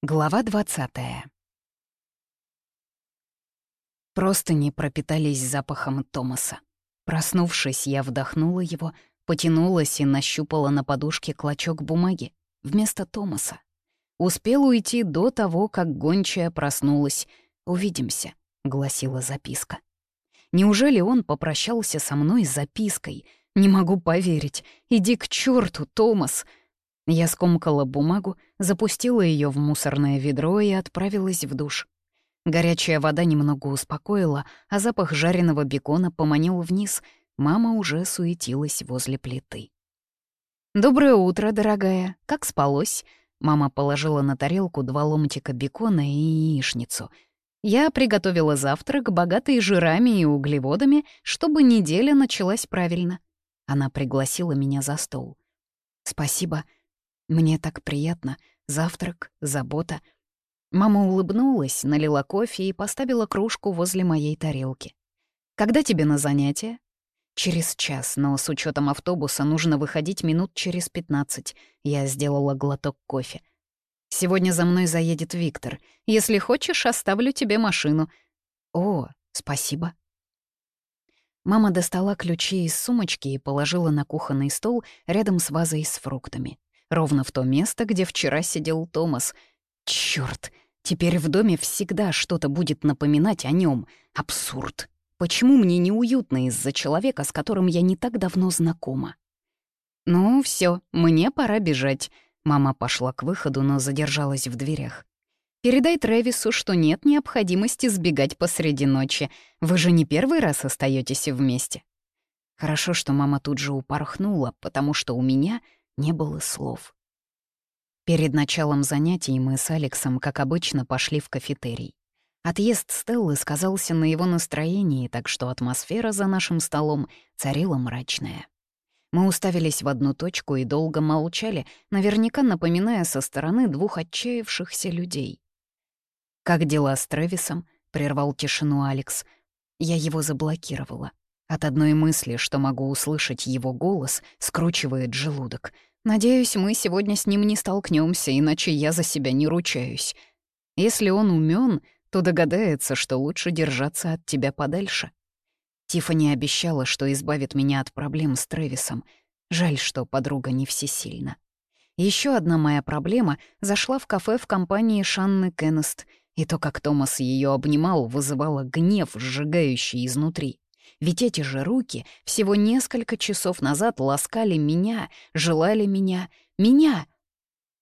Глава 20 Просто не пропитались запахом Томаса. Проснувшись, я вдохнула его, потянулась и нащупала на подушке клочок бумаги вместо Томаса. Успел уйти до того, как гончая проснулась. «Увидимся», — гласила записка. Неужели он попрощался со мной с запиской? Не могу поверить. Иди к черту, Томас. Я скомкала бумагу, запустила ее в мусорное ведро и отправилась в душ. Горячая вода немного успокоила, а запах жареного бекона поманил вниз. Мама уже суетилась возле плиты. «Доброе утро, дорогая. Как спалось?» Мама положила на тарелку два ломтика бекона и яичницу. Я приготовила завтрак, богатый жирами и углеводами, чтобы неделя началась правильно. Она пригласила меня за стол. «Спасибо», мне так приятно. Завтрак, забота. Мама улыбнулась, налила кофе и поставила кружку возле моей тарелки. «Когда тебе на занятие?» «Через час, но с учетом автобуса нужно выходить минут через пятнадцать. Я сделала глоток кофе. «Сегодня за мной заедет Виктор. Если хочешь, оставлю тебе машину». «О, спасибо». Мама достала ключи из сумочки и положила на кухонный стол рядом с вазой с фруктами. Ровно в то место, где вчера сидел Томас. Чёрт, теперь в доме всегда что-то будет напоминать о нем. Абсурд. Почему мне неуютно из-за человека, с которым я не так давно знакома? «Ну все, мне пора бежать». Мама пошла к выходу, но задержалась в дверях. «Передай Трэвису, что нет необходимости сбегать посреди ночи. Вы же не первый раз остаетесь вместе». Хорошо, что мама тут же упорхнула, потому что у меня не было слов. Перед началом занятий мы с Алексом, как обычно, пошли в кафетерий. Отъезд Стеллы сказался на его настроении, так что атмосфера за нашим столом царила мрачная. Мы уставились в одну точку и долго молчали, наверняка напоминая со стороны двух отчаявшихся людей. «Как дела с Трэвисом?» — прервал тишину Алекс. Я его заблокировала. От одной мысли, что могу услышать его голос, скручивает желудок — Надеюсь, мы сегодня с ним не столкнемся, иначе я за себя не ручаюсь. Если он умен, то догадается, что лучше держаться от тебя подальше. Тиффани обещала, что избавит меня от проблем с Трэвисом. Жаль, что подруга не всесильна. Еще одна моя проблема зашла в кафе в компании Шанны Кеннест, и то, как Томас ее обнимал, вызывало гнев, сжигающий изнутри. Ведь эти же руки всего несколько часов назад ласкали меня, желали меня, меня.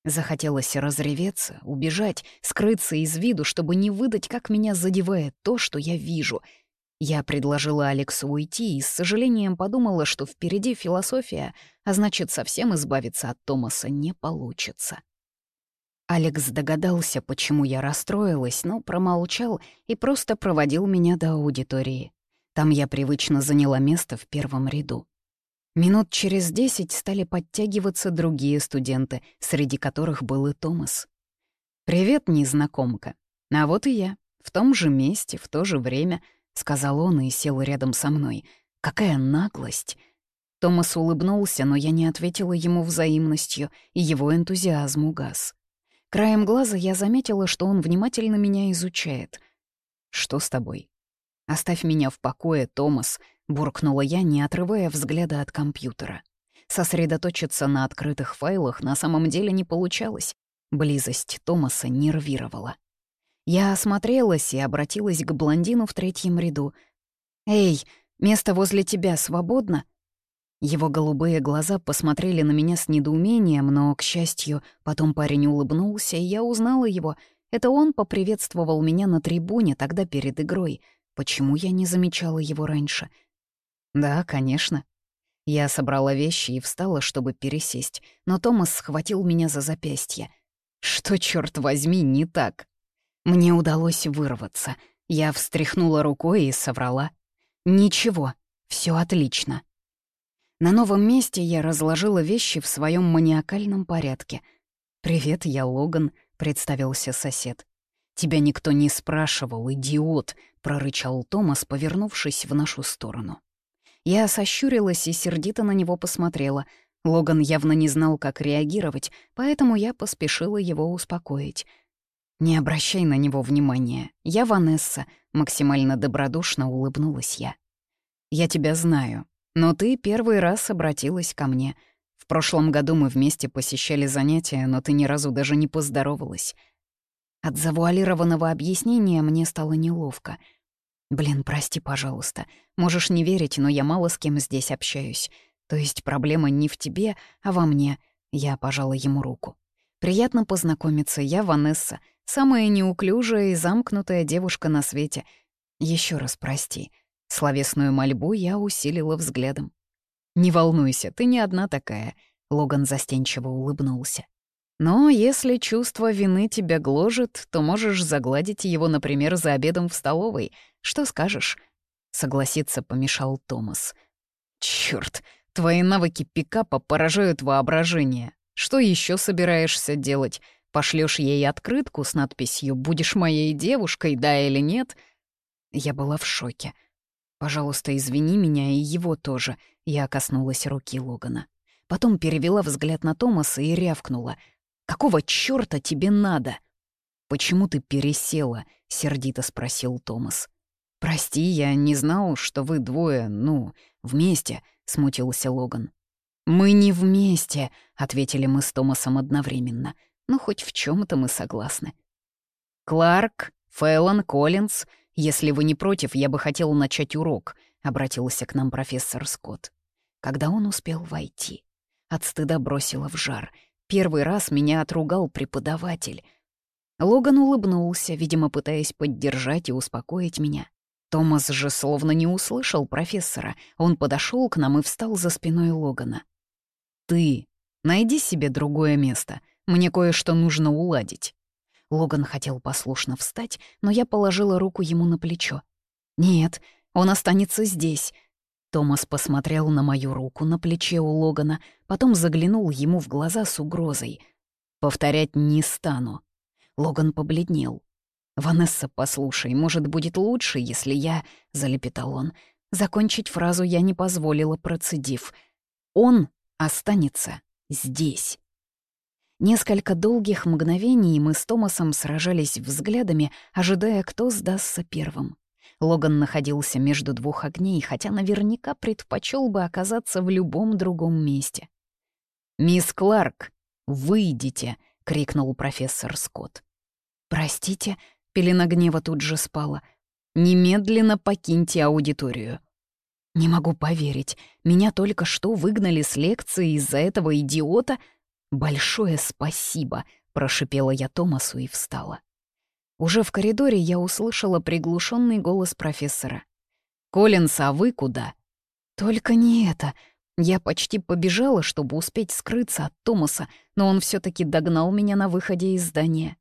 Захотелось разреветься, убежать, скрыться из виду, чтобы не выдать, как меня задевает то, что я вижу. Я предложила Алексу уйти и с сожалением подумала, что впереди философия, а значит, совсем избавиться от Томаса не получится. Алекс догадался, почему я расстроилась, но промолчал и просто проводил меня до аудитории. Там я привычно заняла место в первом ряду. Минут через десять стали подтягиваться другие студенты, среди которых был и Томас. «Привет, незнакомка. А вот и я. В том же месте, в то же время», — сказал он и сел рядом со мной. «Какая наглость!» Томас улыбнулся, но я не ответила ему взаимностью, и его энтузиазм угас. Краем глаза я заметила, что он внимательно меня изучает. «Что с тобой?» «Оставь меня в покое, Томас», — буркнула я, не отрывая взгляда от компьютера. Сосредоточиться на открытых файлах на самом деле не получалось. Близость Томаса нервировала. Я осмотрелась и обратилась к блондину в третьем ряду. «Эй, место возле тебя свободно?» Его голубые глаза посмотрели на меня с недоумением, но, к счастью, потом парень улыбнулся, и я узнала его. Это он поприветствовал меня на трибуне тогда перед игрой — Почему я не замечала его раньше? Да, конечно. Я собрала вещи и встала, чтобы пересесть, но Томас схватил меня за запястье. Что, черт возьми, не так? Мне удалось вырваться. Я встряхнула рукой и соврала. Ничего, все отлично. На новом месте я разложила вещи в своем маниакальном порядке. «Привет, я Логан», — представился сосед. «Тебя никто не спрашивал, идиот!» — прорычал Томас, повернувшись в нашу сторону. Я сощурилась и сердито на него посмотрела. Логан явно не знал, как реагировать, поэтому я поспешила его успокоить. «Не обращай на него внимания. Я Ванесса», — максимально добродушно улыбнулась я. «Я тебя знаю, но ты первый раз обратилась ко мне. В прошлом году мы вместе посещали занятия, но ты ни разу даже не поздоровалась». От завуалированного объяснения мне стало неловко. «Блин, прости, пожалуйста. Можешь не верить, но я мало с кем здесь общаюсь. То есть проблема не в тебе, а во мне». Я пожала ему руку. «Приятно познакомиться, я Ванесса, самая неуклюжая и замкнутая девушка на свете. Еще раз прости». Словесную мольбу я усилила взглядом. «Не волнуйся, ты не одна такая», — Логан застенчиво улыбнулся. «Но если чувство вины тебя гложет, то можешь загладить его, например, за обедом в столовой. Что скажешь?» Согласиться помешал Томас. «Чёрт, твои навыки пикапа поражают воображение. Что еще собираешься делать? Пошлешь ей открытку с надписью «Будешь моей девушкой, да или нет?» Я была в шоке. «Пожалуйста, извини меня и его тоже», — я коснулась руки Логана. Потом перевела взгляд на Томаса и рявкнула. «Какого чёрта тебе надо?» «Почему ты пересела?» — сердито спросил Томас. «Прости, я не знал, что вы двое, ну, вместе», — смутился Логан. «Мы не вместе», — ответили мы с Томасом одновременно. «Ну, хоть в чем то мы согласны». «Кларк, Фэллон, Коллинз, если вы не против, я бы хотел начать урок», — обратился к нам профессор Скотт. Когда он успел войти. От стыда бросила в жар. Первый раз меня отругал преподаватель. Логан улыбнулся, видимо, пытаясь поддержать и успокоить меня. Томас же словно не услышал профессора. Он подошел к нам и встал за спиной Логана. «Ты! Найди себе другое место. Мне кое-что нужно уладить». Логан хотел послушно встать, но я положила руку ему на плечо. «Нет, он останется здесь». Томас посмотрел на мою руку на плече у Логана, потом заглянул ему в глаза с угрозой. «Повторять не стану». Логан побледнел. «Ванесса, послушай, может, будет лучше, если я...» — залепетал он. Закончить фразу я не позволила, процедив. «Он останется здесь». Несколько долгих мгновений мы с Томасом сражались взглядами, ожидая, кто сдастся первым. Логан находился между двух огней, хотя наверняка предпочел бы оказаться в любом другом месте. «Мисс Кларк, выйдите!» — крикнул профессор Скотт. «Простите», — пелена гнева тут же спала. «Немедленно покиньте аудиторию». «Не могу поверить. Меня только что выгнали с лекции из-за этого идиота. Большое спасибо», — прошипела я Томасу и встала. Уже в коридоре я услышала приглушенный голос профессора. «Коллинс, а вы куда?» «Только не это», я почти побежала, чтобы успеть скрыться от Томаса, но он все таки догнал меня на выходе из здания.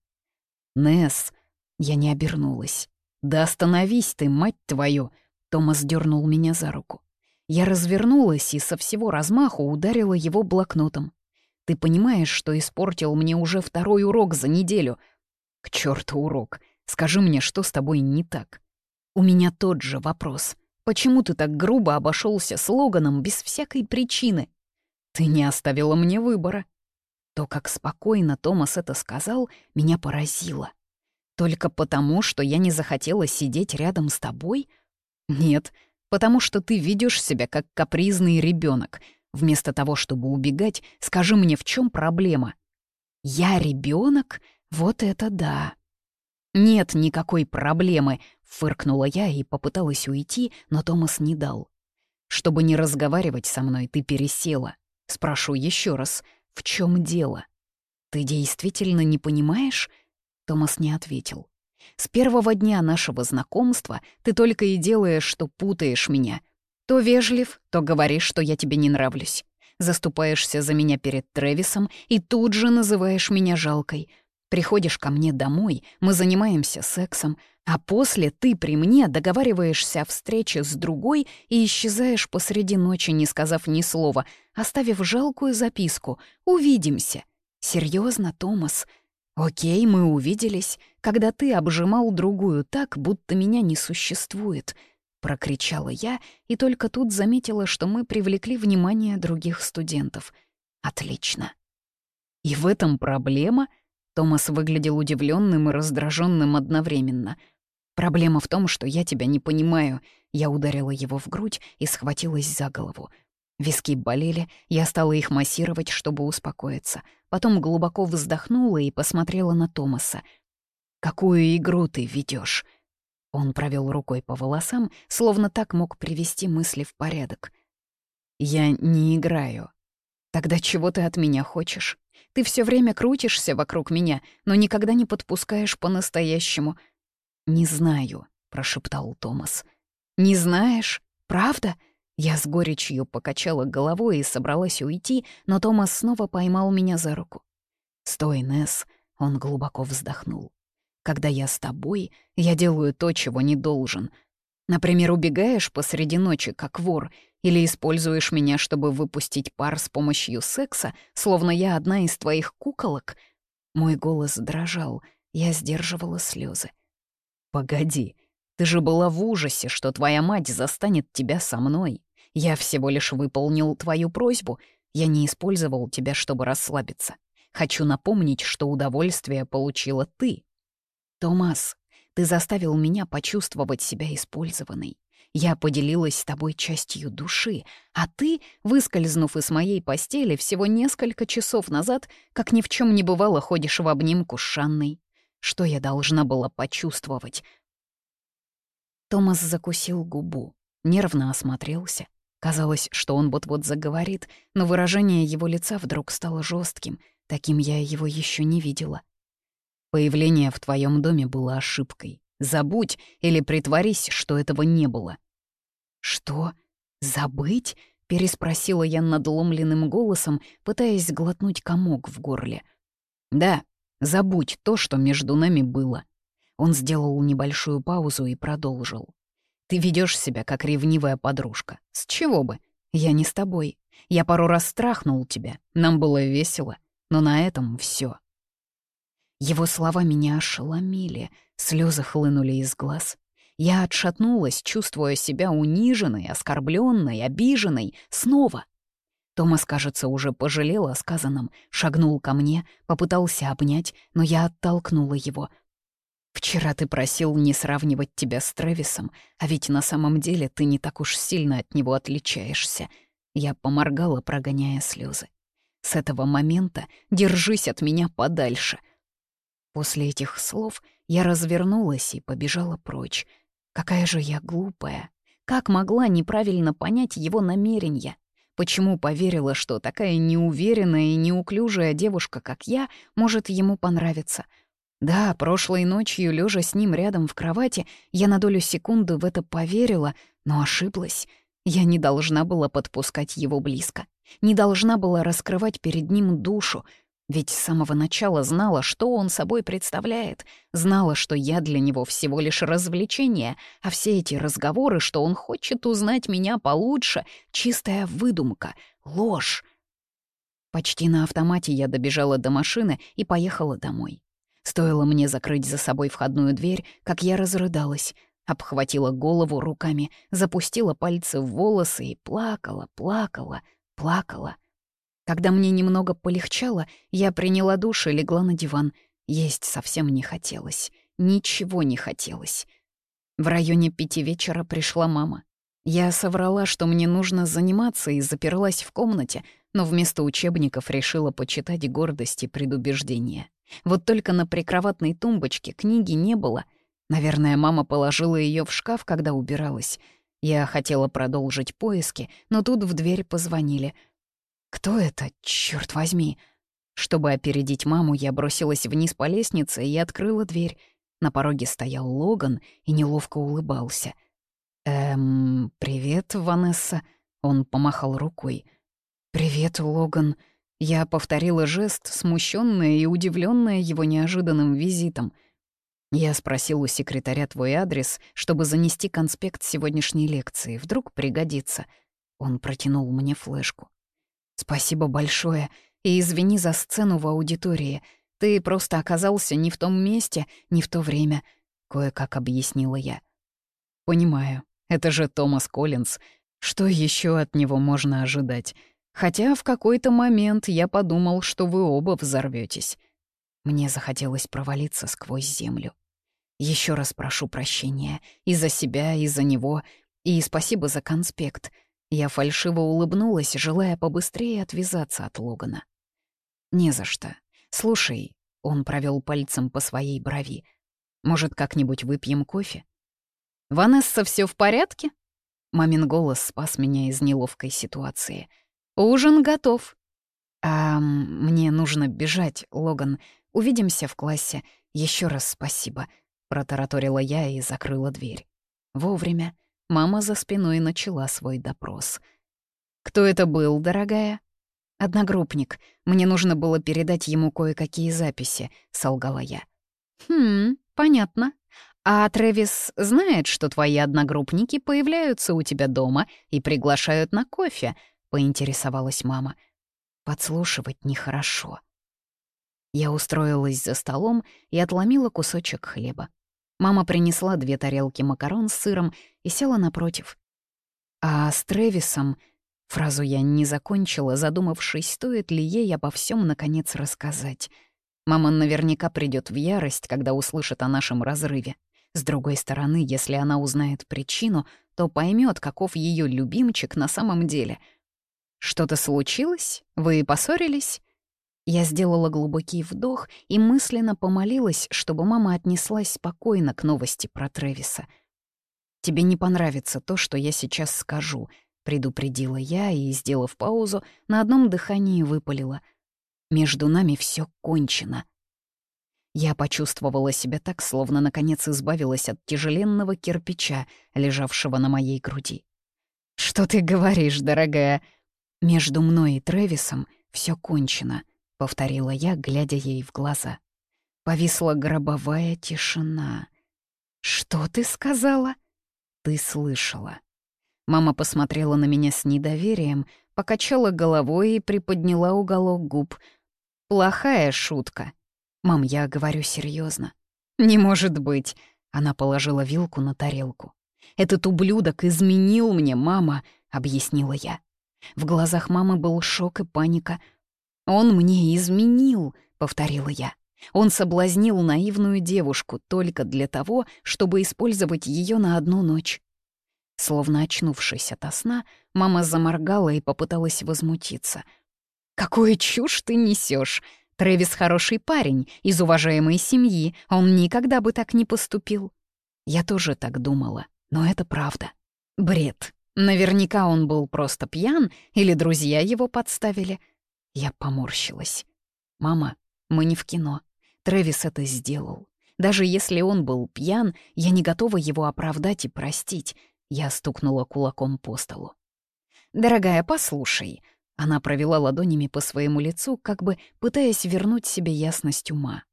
«Несс!» Я не обернулась. «Да остановись ты, мать твою!» Томас дернул меня за руку. Я развернулась и со всего размаху ударила его блокнотом. «Ты понимаешь, что испортил мне уже второй урок за неделю?» «К черту урок! Скажи мне, что с тобой не так?» «У меня тот же вопрос. Почему ты так грубо обошелся с Логаном без всякой причины?» «Ты не оставила мне выбора». То, как спокойно Томас это сказал, меня поразило. Только потому, что я не захотела сидеть рядом с тобой? Нет, потому что ты ведешь себя как капризный ребенок. Вместо того, чтобы убегать, скажи мне, в чем проблема? Я ребенок? Вот это да. Нет никакой проблемы, фыркнула я и попыталась уйти, но Томас не дал. Чтобы не разговаривать со мной, ты пересела. Спрошу еще раз, в чем дело? Ты действительно не понимаешь? Томас не ответил. С первого дня нашего знакомства ты только и делаешь, что путаешь меня. То вежлив, то говоришь, что я тебе не нравлюсь. Заступаешься за меня перед Трэвисом и тут же называешь меня жалкой. Приходишь ко мне домой, мы занимаемся сексом, а после ты при мне договариваешься о встрече с другой и исчезаешь посреди ночи, не сказав ни слова, оставив жалкую записку «Увидимся». Серьезно, Томас? Окей, мы увиделись, когда ты обжимал другую так, будто меня не существует. Прокричала я и только тут заметила, что мы привлекли внимание других студентов. Отлично. И в этом проблема — Томас выглядел удивленным и раздраженным одновременно. «Проблема в том, что я тебя не понимаю». Я ударила его в грудь и схватилась за голову. Виски болели, я стала их массировать, чтобы успокоиться. Потом глубоко вздохнула и посмотрела на Томаса. «Какую игру ты ведешь? Он провел рукой по волосам, словно так мог привести мысли в порядок. «Я не играю. Тогда чего ты от меня хочешь? Ты все время крутишься вокруг меня, но никогда не подпускаешь по-настоящему». «Не знаю», — прошептал Томас. «Не знаешь? Правда?» Я с горечью покачала головой и собралась уйти, но Томас снова поймал меня за руку. «Стой, Несс», — он глубоко вздохнул. Когда я с тобой, я делаю то, чего не должен. Например, убегаешь посреди ночи, как вор, или используешь меня, чтобы выпустить пар с помощью секса, словно я одна из твоих куколок. Мой голос дрожал, я сдерживала слезы. «Погоди, ты же была в ужасе, что твоя мать застанет тебя со мной. Я всего лишь выполнил твою просьбу, я не использовал тебя, чтобы расслабиться. Хочу напомнить, что удовольствие получила ты. «Томас, ты заставил меня почувствовать себя использованной. Я поделилась с тобой частью души, а ты, выскользнув из моей постели всего несколько часов назад, как ни в чем не бывало, ходишь в обнимку с Шанной. Что я должна была почувствовать?» Томас закусил губу, нервно осмотрелся. Казалось, что он вот-вот заговорит, но выражение его лица вдруг стало жестким. Таким я его еще не видела. Появление в твоем доме было ошибкой. Забудь или притворись, что этого не было». «Что? Забыть?» — переспросила я надломленным голосом, пытаясь глотнуть комок в горле. «Да, забудь то, что между нами было». Он сделал небольшую паузу и продолжил. «Ты ведешь себя как ревнивая подружка. С чего бы? Я не с тобой. Я пару раз страхнул тебя, нам было весело, но на этом все. Его слова меня ошеломили, слезы хлынули из глаз. Я отшатнулась, чувствуя себя униженной, оскорбленной, обиженной, снова. Томас, кажется, уже пожалел о сказанном, шагнул ко мне, попытался обнять, но я оттолкнула его. «Вчера ты просил не сравнивать тебя с Трэвисом, а ведь на самом деле ты не так уж сильно от него отличаешься». Я поморгала, прогоняя слезы. «С этого момента держись от меня подальше», — После этих слов я развернулась и побежала прочь. Какая же я глупая. Как могла неправильно понять его намерения? Почему поверила, что такая неуверенная и неуклюжая девушка, как я, может ему понравиться? Да, прошлой ночью, лежа с ним рядом в кровати, я на долю секунды в это поверила, но ошиблась. Я не должна была подпускать его близко. Не должна была раскрывать перед ним душу, ведь с самого начала знала, что он собой представляет, знала, что я для него всего лишь развлечение, а все эти разговоры, что он хочет узнать меня получше, чистая выдумка, ложь. Почти на автомате я добежала до машины и поехала домой. Стоило мне закрыть за собой входную дверь, как я разрыдалась, обхватила голову руками, запустила пальцы в волосы и плакала, плакала, плакала — когда мне немного полегчало, я приняла душ и легла на диван. Есть совсем не хотелось. Ничего не хотелось. В районе пяти вечера пришла мама. Я соврала, что мне нужно заниматься, и заперлась в комнате, но вместо учебников решила почитать гордость и предубеждение. Вот только на прикроватной тумбочке книги не было. Наверное, мама положила ее в шкаф, когда убиралась. Я хотела продолжить поиски, но тут в дверь позвонили — кто это, черт возьми? Чтобы опередить маму, я бросилась вниз по лестнице и открыла дверь. На пороге стоял Логан и неловко улыбался. «Эм, привет, Ванесса», — он помахал рукой. «Привет, Логан». Я повторила жест, смущенная и удивленная его неожиданным визитом. Я спросил у секретаря твой адрес, чтобы занести конспект сегодняшней лекции. Вдруг пригодится. Он протянул мне флешку. «Спасибо большое, и извини за сцену в аудитории. Ты просто оказался не в том месте, не в то время», — кое-как объяснила я. «Понимаю, это же Томас Коллинз. Что еще от него можно ожидать? Хотя в какой-то момент я подумал, что вы оба взорветесь. Мне захотелось провалиться сквозь землю. Еще раз прошу прощения и за себя, и за него, и спасибо за конспект. Я фальшиво улыбнулась, желая побыстрее отвязаться от Логана. «Не за что. Слушай», — он провел пальцем по своей брови, «может, как-нибудь выпьем кофе?» «Ванесса, все в порядке?» Мамин голос спас меня из неловкой ситуации. «Ужин готов». «А мне нужно бежать, Логан. Увидимся в классе. Еще раз спасибо», — протараторила я и закрыла дверь. Вовремя. Мама за спиной начала свой допрос. «Кто это был, дорогая?» «Одногруппник. Мне нужно было передать ему кое-какие записи», — солгала я. «Хм, понятно. А Трэвис знает, что твои одногруппники появляются у тебя дома и приглашают на кофе?» — поинтересовалась мама. «Подслушивать нехорошо». Я устроилась за столом и отломила кусочек хлеба. Мама принесла две тарелки макарон с сыром и села напротив. А с Тревисом Фразу я не закончила, задумавшись, стоит ли ей обо всем наконец рассказать. Мама наверняка придет в ярость, когда услышит о нашем разрыве. С другой стороны, если она узнает причину, то поймет, каков ее любимчик на самом деле. «Что-то случилось? Вы поссорились?» Я сделала глубокий вдох и мысленно помолилась, чтобы мама отнеслась спокойно к новости про Тревиса. «Тебе не понравится то, что я сейчас скажу», предупредила я и, сделав паузу, на одном дыхании выпалила. «Между нами все кончено». Я почувствовала себя так, словно наконец избавилась от тяжеленного кирпича, лежавшего на моей груди. «Что ты говоришь, дорогая?» «Между мной и Трэвисом все кончено», — повторила я, глядя ей в глаза. Повисла гробовая тишина. «Что ты сказала?» «Ты слышала». Мама посмотрела на меня с недоверием, покачала головой и приподняла уголок губ. «Плохая шутка». «Мам, я говорю серьезно. «Не может быть!» Она положила вилку на тарелку. «Этот ублюдок изменил мне, мама», — объяснила я. В глазах мамы был шок и паника. «Он мне изменил», — повторила я. Он соблазнил наивную девушку только для того, чтобы использовать ее на одну ночь. Словно очнувшись ото сна, мама заморгала и попыталась возмутиться. «Какую чушь ты несешь? Трэвис хороший парень, из уважаемой семьи, он никогда бы так не поступил». Я тоже так думала, но это правда. Бред. Наверняка он был просто пьян или друзья его подставили. Я поморщилась. «Мама, мы не в кино. Трэвис это сделал. Даже если он был пьян, я не готова его оправдать и простить. Я стукнула кулаком по столу. «Дорогая, послушай». Она провела ладонями по своему лицу, как бы пытаясь вернуть себе ясность ума.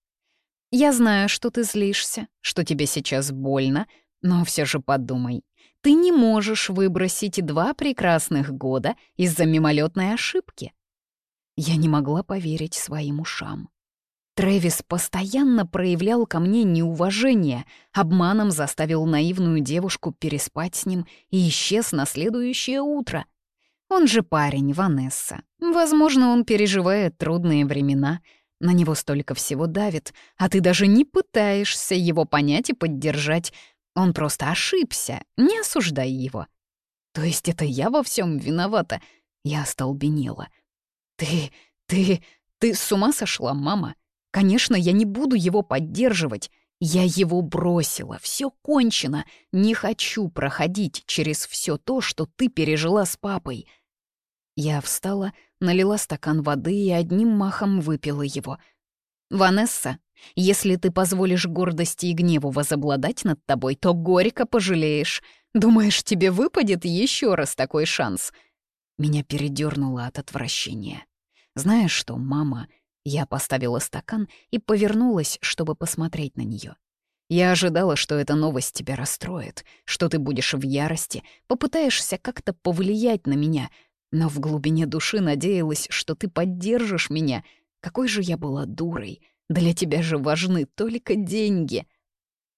«Я знаю, что ты злишься, что тебе сейчас больно, но все же подумай. Ты не можешь выбросить два прекрасных года из-за мимолетной ошибки». Я не могла поверить своим ушам. Трэвис постоянно проявлял ко мне неуважение, обманом заставил наивную девушку переспать с ним и исчез на следующее утро. Он же парень, Ванесса. Возможно, он переживает трудные времена. На него столько всего давит, а ты даже не пытаешься его понять и поддержать. Он просто ошибся, не осуждай его. То есть это я во всем виновата? Я остолбенела. Ты, ты, ты с ума сошла, мама? Конечно, я не буду его поддерживать. Я его бросила, все кончено. Не хочу проходить через все то, что ты пережила с папой. Я встала, налила стакан воды и одним махом выпила его. «Ванесса, если ты позволишь гордости и гневу возобладать над тобой, то горько пожалеешь. Думаешь, тебе выпадет еще раз такой шанс?» Меня передернуло от отвращения. «Знаешь что, мама, я поставила стакан и повернулась, чтобы посмотреть на нее. Я ожидала, что эта новость тебя расстроит, что ты будешь в ярости, попытаешься как-то повлиять на меня, но в глубине души надеялась, что ты поддержишь меня. Какой же я была дурой. Для тебя же важны только деньги.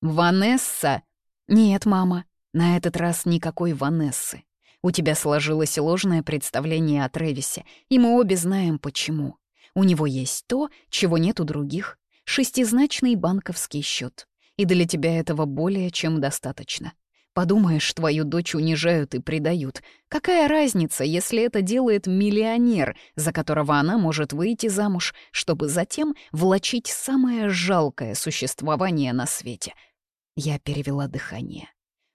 Ванесса! Нет, мама, на этот раз никакой Ванессы. У тебя сложилось ложное представление о Тревисе, и мы обе знаем, почему. У него есть то, чего нет у других. шестизначный банковский счет. И для тебя этого более чем достаточно. Подумаешь, твою дочь унижают и предают. Какая разница, если это делает миллионер, за которого она может выйти замуж, чтобы затем влачить самое жалкое существование на свете? Я перевела дыхание.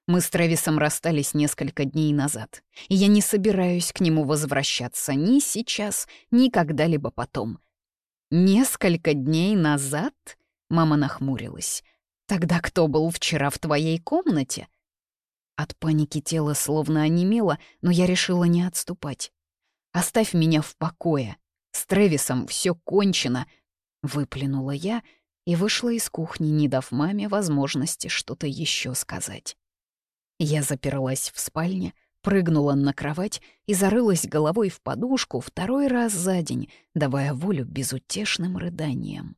Мы с Трэвисом расстались несколько дней назад, и я не собираюсь к нему возвращаться ни сейчас, ни когда-либо потом. «Несколько дней назад?» — мама нахмурилась. «Тогда кто был вчера в твоей комнате?» От паники тело словно онемело, но я решила не отступать. «Оставь меня в покое. С Трэвисом все кончено», — выплюнула я и вышла из кухни, не дав маме возможности что-то еще сказать. Я заперлась в спальне, прыгнула на кровать и зарылась головой в подушку второй раз за день, давая волю безутешным рыданиям.